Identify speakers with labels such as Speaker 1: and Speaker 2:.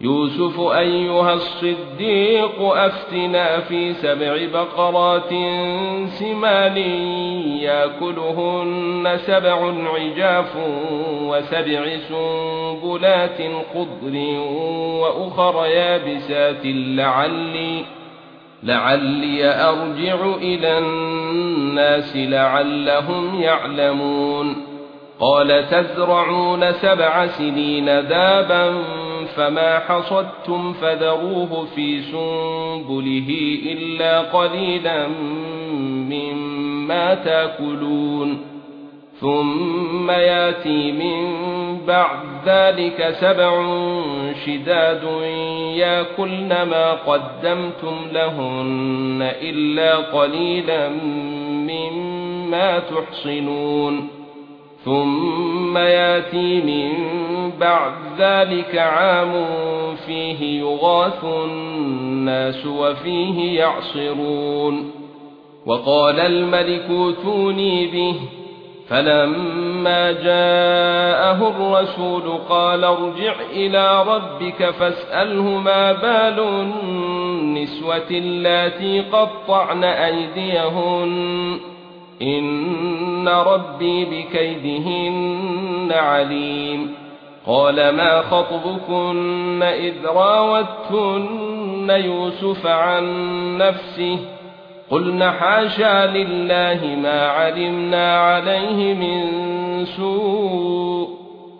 Speaker 1: يوسف أيها الصديق أفتنا في سبع بقرات سمان يأكلهن سبع عجاف وسبع سنبلات خضر وأخر يابسات لعلي لعلي أرجع إلى الناس لعلهم يعلمون قال تزرعون سبع سنين دابا فما حصدتم فذروه في سنبله إلا قليلا مما تاكلون. ثم ياتي من بعد ذلك سبع شداد ياكلن ما قدمتم لهن إلا قليلا مما تحصنون. ثم ياتي من بعد ذلك عام فيه يغاث الناس وفيه يعصرون وقال الملك اوتوني به فلما جاءه الرسول قال ارجع إلى ربك فاساله ما بال النسوه اللاتي قطعن ايديهن ان ربي بكيدهن عليم. قال ما خطبكن اذ راوتن يوسف عن نفسه؟ قلنا حاشا لله ما علمنا عليه من سوء.